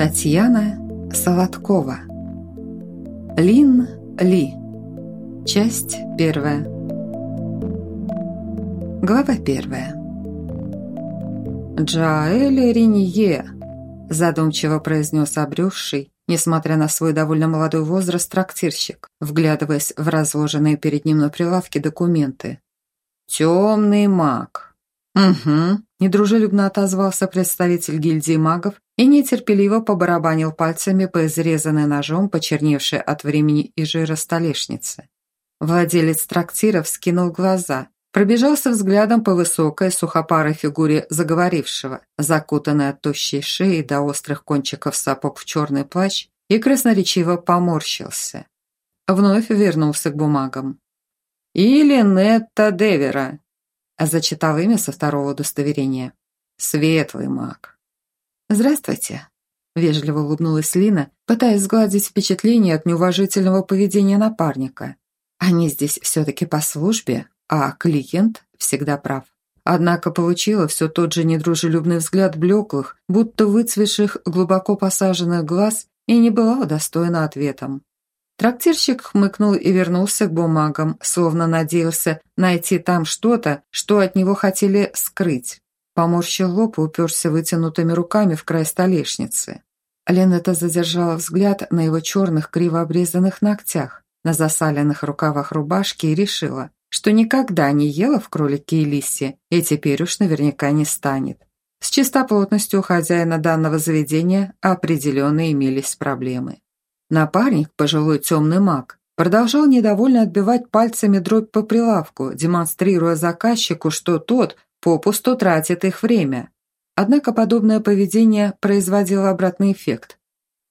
Татьяна Солодкова Лин Ли Часть первая Глава первая «Джаэль Ренье», – задумчиво произнес обрюзший, несмотря на свой довольно молодой возраст, трактирщик, вглядываясь в разложенные перед ним на прилавке документы. «Темный маг». «Угу», – недружелюбно отозвался представитель гильдии магов и нетерпеливо побарабанил пальцами по изрезанной ножом, почерневшей от времени и жира столешницы. Владелец трактира вскинул глаза, пробежался взглядом по высокой сухопарой фигуре заговорившего, закутанной от тощей шеи до острых кончиков сапог в черный плащ, и красноречиво поморщился. Вновь вернулся к бумагам. «Или Нетта Девера», – зачитал имя со второго удостоверения. «Светлый маг». «Здравствуйте», – вежливо улыбнулась Лина, пытаясь сгладить впечатление от неуважительного поведения напарника. «Они здесь все-таки по службе, а клиент всегда прав». Однако получила все тот же недружелюбный взгляд блеклых, будто выцветших глубоко посаженных глаз и не была удостоена ответом. Трактирщик хмыкнул и вернулся к бумагам, словно надеялся найти там что-то, что от него хотели скрыть. Поморщил лоб и уперся вытянутыми руками в край столешницы. Ленета задержала взгляд на его черных криво обрезанных ногтях, на засаленных рукавах рубашки и решила, что никогда не ела в кролике и лисе, и теперь уж наверняка не станет. С чистоплотностью хозяина данного заведения определенно имелись проблемы. Напарник, пожилой темный маг, продолжал недовольно отбивать пальцами дробь по прилавку, демонстрируя заказчику, что тот попусту тратит их время. Однако подобное поведение производило обратный эффект.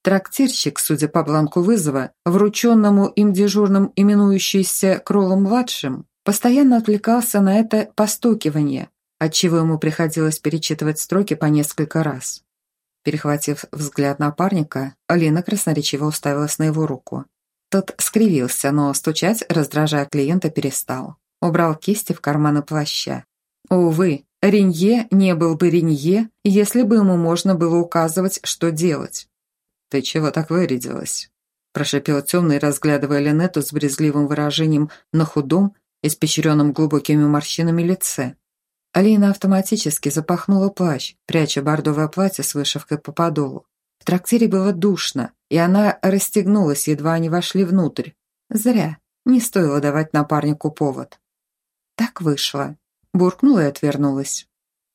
Трактирщик, судя по бланку вызова, врученному им дежурным именующийся Кролом-младшим, постоянно отвлекался на это постукивание, отчего ему приходилось перечитывать строки по несколько раз. Перехватив взгляд напарника, Алина красноречиво уставилась на его руку. Тот скривился, но стучать, раздражая клиента, перестал. Убрал кисти в карманы плаща. Увы, Ренье не был бы Ренье, если бы ему можно было указывать, что делать. «Ты чего так вырядилась?» прошипел темный, разглядывая Линетту с брезгливым выражением на худом, испещренном глубокими морщинами лице. Алина автоматически запахнула плащ, пряча бордовое платье с вышивкой по подолу. В трактире было душно, и она расстегнулась, едва они вошли внутрь. Зря, не стоило давать напарнику повод. Так вышло буркнула и отвернулась.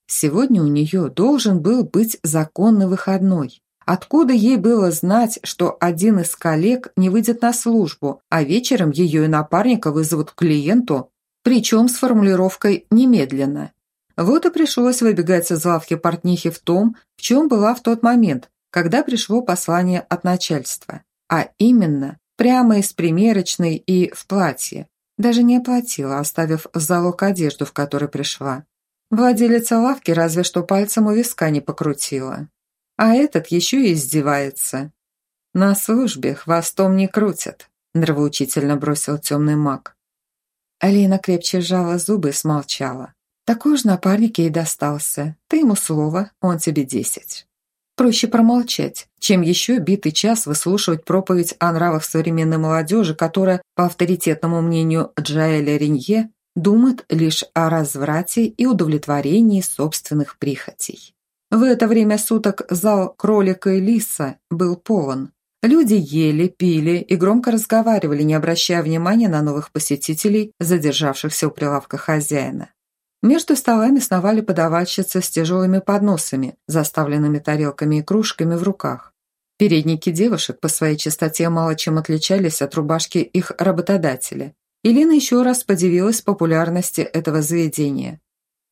Сегодня у нее должен был быть законный выходной. Откуда ей было знать, что один из коллег не выйдет на службу, а вечером ее и напарника вызовут к клиенту, причем с формулировкой «немедленно». Вот и пришлось выбегать из лавки портнихи в том, в чем была в тот момент, когда пришло послание от начальства. А именно, прямо из примерочной и в платье. Даже не оплатила, оставив в залог одежду, в которой пришла. Владелица лавки разве что пальцем у виска не покрутила. А этот еще и издевается. «На службе хвостом не крутят», – нравоучительно бросил темный маг. Алина крепче сжала зубы и смолчала. «Такой же напарник ей достался. Ты ему слово, он тебе десять». Проще промолчать, чем еще битый час выслушивать проповедь о нравах современной молодежи, которая, по авторитетному мнению Джаэля Ренье, думает лишь о разврате и удовлетворении собственных прихотей. В это время суток зал кролика и лиса был полон. Люди ели, пили и громко разговаривали, не обращая внимания на новых посетителей, задержавшихся у прилавка хозяина. Между столами сновали подавальщицы с тяжелыми подносами, заставленными тарелками и кружками в руках. Передники девушек по своей чистоте мало чем отличались от рубашки их работодателя. Илина еще раз подивилась популярности этого заведения.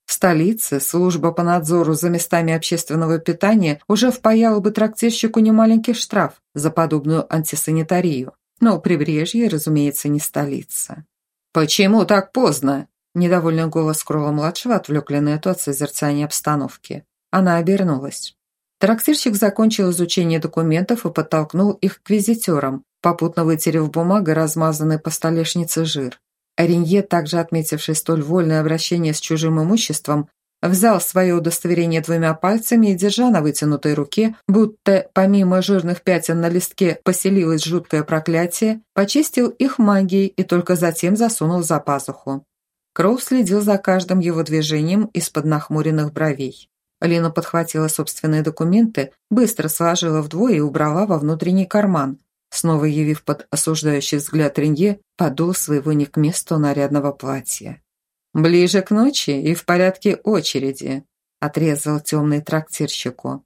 В столице служба по надзору за местами общественного питания уже впаяла бы трактирщику немаленький штраф за подобную антисанитарию. Но прибрежье, разумеется, не столица. «Почему так поздно?» Недовольный голос Кролла-младшего отвлек Линетту от созерцания обстановки. Она обернулась. Трактирщик закончил изучение документов и подтолкнул их к визитерам, попутно вытерев бумагой размазанный по столешнице жир. Оренье, также отметивший столь вольное обращение с чужим имуществом, взял свое удостоверение двумя пальцами и, держа на вытянутой руке, будто помимо жирных пятен на листке поселилось жуткое проклятие, почистил их магией и только затем засунул за пазуху. Кроу следил за каждым его движением из-под нахмуренных бровей. Лина подхватила собственные документы, быстро сложила вдвое и убрала во внутренний карман, снова явив под осуждающий взгляд Ренье подол своего не к месту нарядного платья. «Ближе к ночи и в порядке очереди», – отрезал темный трактирщику.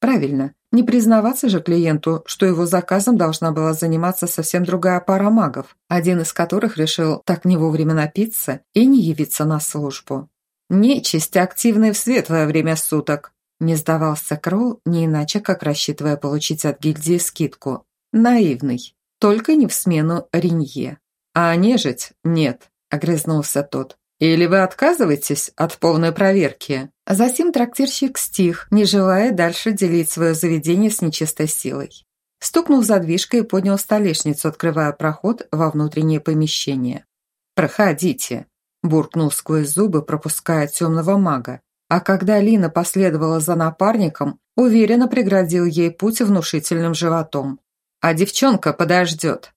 «Правильно, не признаваться же клиенту, что его заказом должна была заниматься совсем другая пара магов, один из которых решил так не вовремя напиться и не явиться на службу. Нечисть активная в светлое время суток», – не сдавался Кроу, не иначе, как рассчитывая получить от гильдии скидку. «Наивный, только не в смену Ринье. А нежить нет», – огрызнулся тот. Или вы отказываетесь от полной проверки?» Затем трактирщик стих, не желая дальше делить свое заведение с нечистой силой. Стукнул задвижкой поднял столешницу, открывая проход во внутреннее помещение. «Проходите», – буркнул сквозь зубы, пропуская темного мага. А когда Лина последовала за напарником, уверенно преградил ей путь внушительным животом. «А девчонка подождет».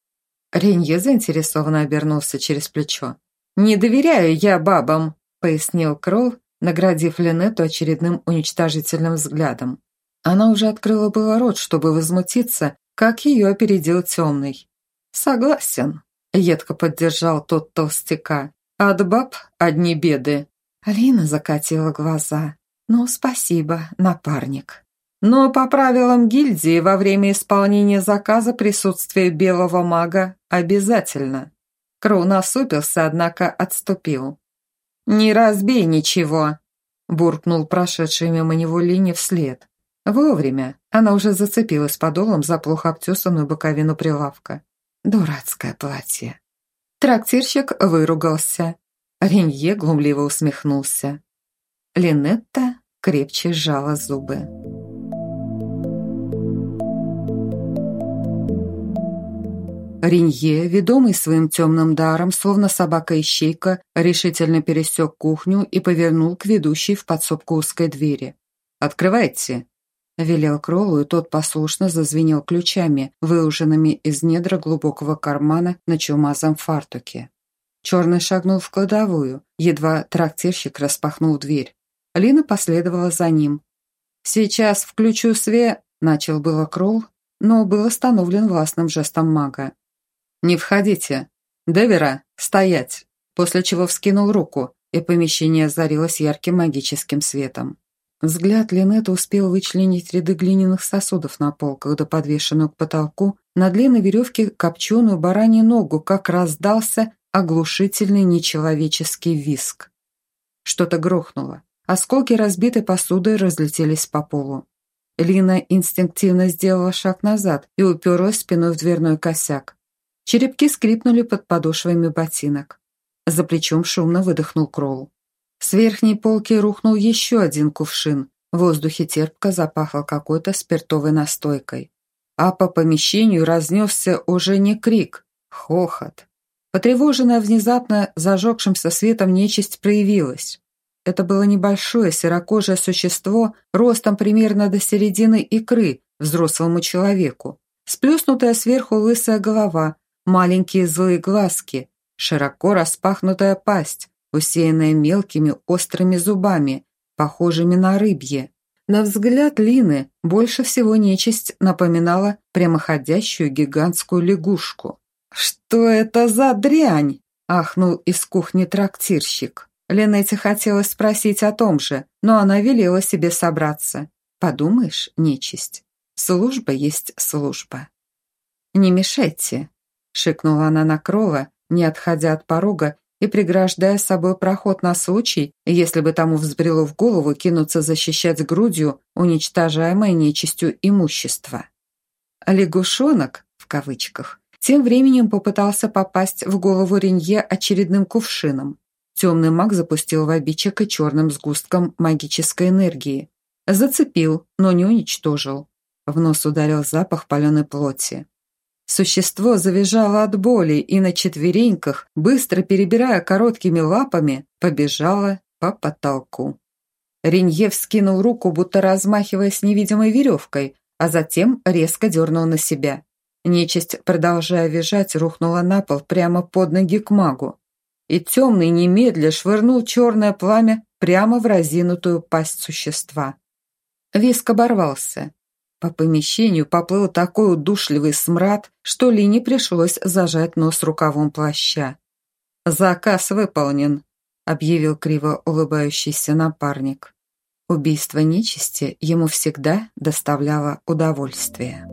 Ренье заинтересованно обернулся через плечо. «Не доверяю я бабам», – пояснил Кролл, наградив Линетту очередным уничтожительным взглядом. Она уже открыла было рот, чтобы возмутиться, как ее опередил темный. «Согласен», – едко поддержал тот толстяка. «От баб одни беды». Алина закатила глаза. «Ну, спасибо, напарник». Но по правилам гильдии во время исполнения заказа присутствие белого мага обязательно. Кроу насупился, однако отступил. «Не разбей ничего!» – буркнул прошедший мимо него Лине вслед. Вовремя. Она уже зацепилась подолом за плохо обтесанную боковину прилавка. Дурацкое платье. Трактирщик выругался. Ренье глумливо усмехнулся. Линетта крепче сжала зубы. Ринье, ведомый своим темным даром, словно собака-ищейка, решительно пересек кухню и повернул к ведущей в подсобку узкой двери. «Открывайте!» – велел Кроллу, и тот послушно зазвенел ключами, выуженными из недра глубокого кармана на чумазом фартуке. Черный шагнул в кладовую, едва трактирщик распахнул дверь. Лина последовала за ним. «Сейчас включу све...» – начал было Кролл, но был остановлен властным жестом мага. «Не входите! Девера, стоять!» После чего вскинул руку, и помещение озарилось ярким магическим светом. Взгляд Линетта успел вычленить ряды глиняных сосудов на полках, да подвешенную к потолку, на длинной веревке копченую баранью ногу, как раздался оглушительный нечеловеческий виск. Что-то грохнуло. Осколки разбитой посуды разлетелись по полу. Лина инстинктивно сделала шаг назад и уперлась спиной в дверной косяк. Черепки скрипнули под подошвами ботинок. За плечом шумно выдохнул Кроул. С верхней полки рухнул еще один кувшин. В воздухе терпко запахло какой-то спиртовой настойкой. А по помещению разнесся уже не крик, хохот. Потревоженная внезапно зажегшимся светом нечисть проявилась. Это было небольшое серокожее существо, ростом примерно до середины икры, взрослому человеку. Сплюснутая сверху лысая голова, маленькие злые глазки, широко распахнутая пасть, усеянная мелкими острыми зубами, похожими на рыбье. На взгляд Лины больше всего нечисть напоминала прямоходящую гигантскую лягушку. «Что это за дрянь?» – ахнул из кухни трактирщик. Ленете хотелось спросить о том же, но она велела себе собраться. «Подумаешь, нечисть, служба есть служба». «Не мешайте», шикнула она на Крова, не отходя от порога и преграждая собой проход на случай, если бы тому взбрело в голову кинуться защищать грудью уничтожаемое нечистью имущество. «Лягушонок», в кавычках, тем временем попытался попасть в голову Ренье очередным кувшином. Темный маг запустил в обидчик и черным сгустком магической энергии. Зацепил, но не уничтожил. В нос ударил запах паленой плоти. Существо завизжало от боли и на четвереньках, быстро перебирая короткими лапами, побежало по потолку. Ренье вскинул руку, будто размахиваясь невидимой веревкой, а затем резко дернул на себя. Нечисть, продолжая визжать, рухнула на пол прямо под ноги к магу. И темный немедля швырнул черное пламя прямо в разинутую пасть существа. Виск оборвался. По помещению поплыл такой удушливый смрад, что Лине пришлось зажать нос рукавом плаща. «Заказ выполнен», — объявил криво улыбающийся напарник. Убийство нечисти ему всегда доставляло удовольствие.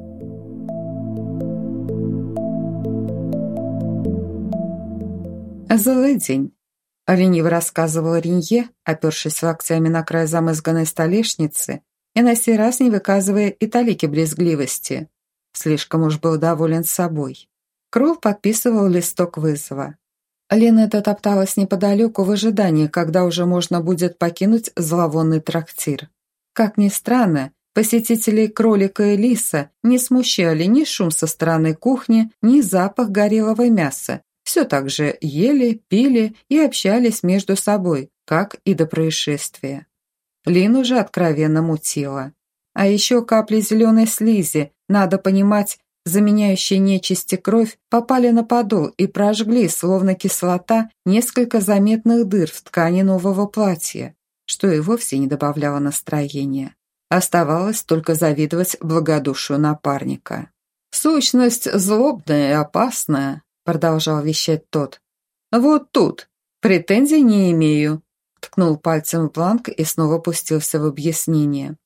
«Злый день», — лениво рассказывал Ринье, опершись локтями на край замызганной столешницы и на сей раз не выказывая и талики брезгливости. Слишком уж был доволен собой. Кролл подписывал листок вызова. Линетта топталась неподалеку в ожидании, когда уже можно будет покинуть зловонный трактир. Как ни странно, посетителей кролика и лиса не смущали ни шум со стороны кухни, ни запах горелого мяса. Все так же ели, пили и общались между собой, как и до происшествия. Лин уже откровенно мутила. А еще капли зеленой слизи, надо понимать, заменяющие нечисти кровь, попали на подол и прожгли, словно кислота, несколько заметных дыр в ткани нового платья, что и вовсе не добавляло настроения. Оставалось только завидовать благодушию напарника. «Сущность злобная и опасная», — продолжал вещать тот. «Вот тут. Претензий не имею», — ткнул пальцем в бланк и снова пустился в объяснение.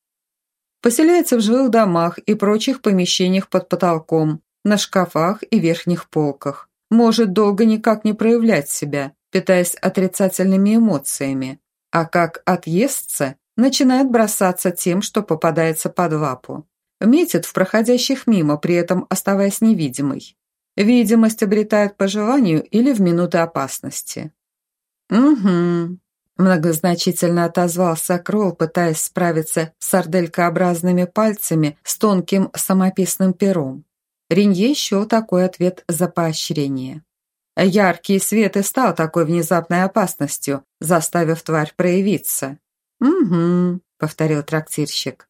Поселяется в жилых домах и прочих помещениях под потолком, на шкафах и верхних полках. Может долго никак не проявлять себя, питаясь отрицательными эмоциями. А как отъестся, начинает бросаться тем, что попадается под лапу. Метит в проходящих мимо, при этом оставаясь невидимой. Видимость обретает по желанию или в минуты опасности. «Угу», Многозначительно отозвался Кролл, пытаясь справиться с сарделькообразными пальцами с тонким самописным пером. Ринье счел такой ответ за поощрение. Яркий свет и стал такой внезапной опасностью, заставив тварь проявиться. «Угу», — повторил трактирщик.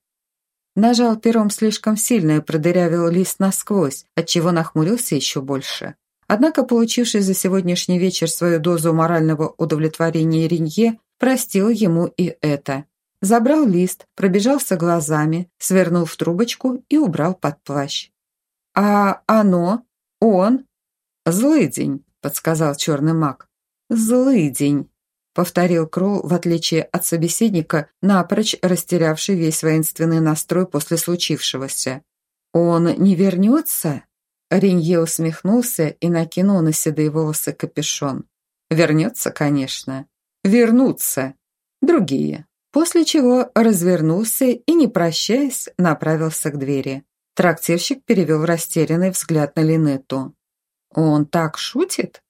Нажал пером слишком сильно и продырявил лист насквозь, отчего нахмурился еще больше. Однако, получивший за сегодняшний вечер свою дозу морального удовлетворения Ринье, простил ему и это. Забрал лист, пробежался глазами, свернул в трубочку и убрал под плащ. «А оно? Он?» «Злый день», — подсказал черный маг. «Злый день», — повторил Кролл, в отличие от собеседника, напрочь растерявший весь воинственный настрой после случившегося. «Он не вернется?» Ренье усмехнулся и накинул на седые волосы капюшон. «Вернется, конечно. Вернутся. Другие». После чего развернулся и, не прощаясь, направился к двери. Трактирщик перевел растерянный взгляд на Линетту. «Он так шутит?»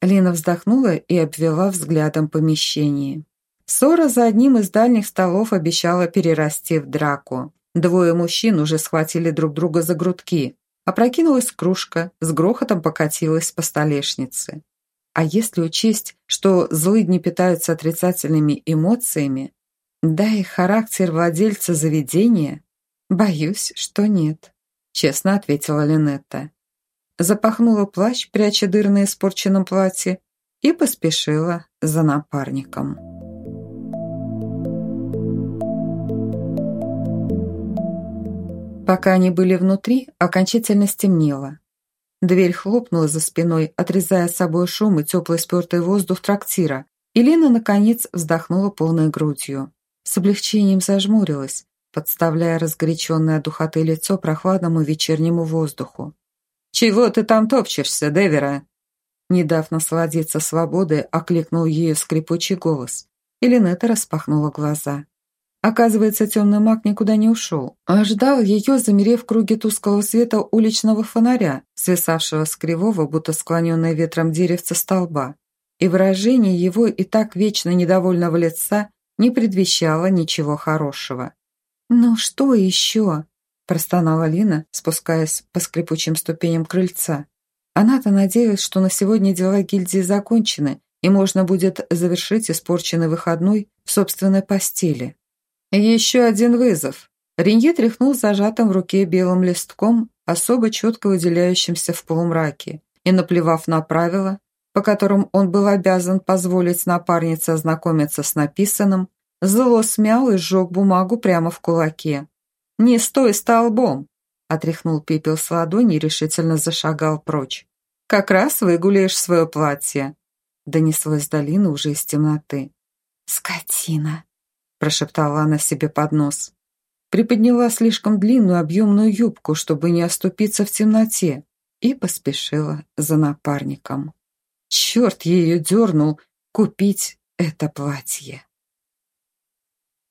Лина вздохнула и обвела взглядом помещение. Ссора за одним из дальних столов обещала перерасти в драку. Двое мужчин уже схватили друг друга за грудки, Опрокинулась кружка, с грохотом покатилась по столешнице. А если учесть, что злыдни питаются отрицательными эмоциями, да и характер владельца заведения, боюсь, что нет, честно ответила Линетта. Запахнула плащ, пряча дыры на испорченном платье, и поспешила за напарником. Пока они были внутри, окончательно стемнело. Дверь хлопнула за спиной, отрезая с собой шум и теплый спертый воздух трактира, и наконец, вздохнула полной грудью. С облегчением зажмурилась, подставляя разгоряченное духоты лицо прохладному вечернему воздуху. «Чего ты там топчешься, Девера?» Не дав насладиться свободой, окликнул ее скрипучий голос, и Линетта распахнула глаза. Оказывается, темный маг никуда не ушел, а ждал ее, замерев в круге тусклого света уличного фонаря, свисавшего с кривого, будто склоненное ветром деревца столба. И выражение его и так вечно недовольного лица не предвещало ничего хорошего. «Ну что еще?» – простонала Лина, спускаясь по скрипучим ступеням крыльца. Она-то надеялась, что на сегодня дела гильдии закончены, и можно будет завершить испорченный выходной в собственной постели. Еще один вызов. Ренье тряхнул зажатым в руке белым листком, особо четко выделяющимся в полумраке, и, наплевав на правила, по которым он был обязан позволить напарнице ознакомиться с написанным, зло смял и сжег бумагу прямо в кулаке. «Не стой столбом!» – отряхнул пепел с ладони и решительно зашагал прочь. «Как раз выгуляешь свое платье!» – донеслось долины уже из темноты. «Скотина!» – прошептала она себе под нос. Приподняла слишком длинную объемную юбку, чтобы не оступиться в темноте, и поспешила за напарником. Черт ее дернул купить это платье.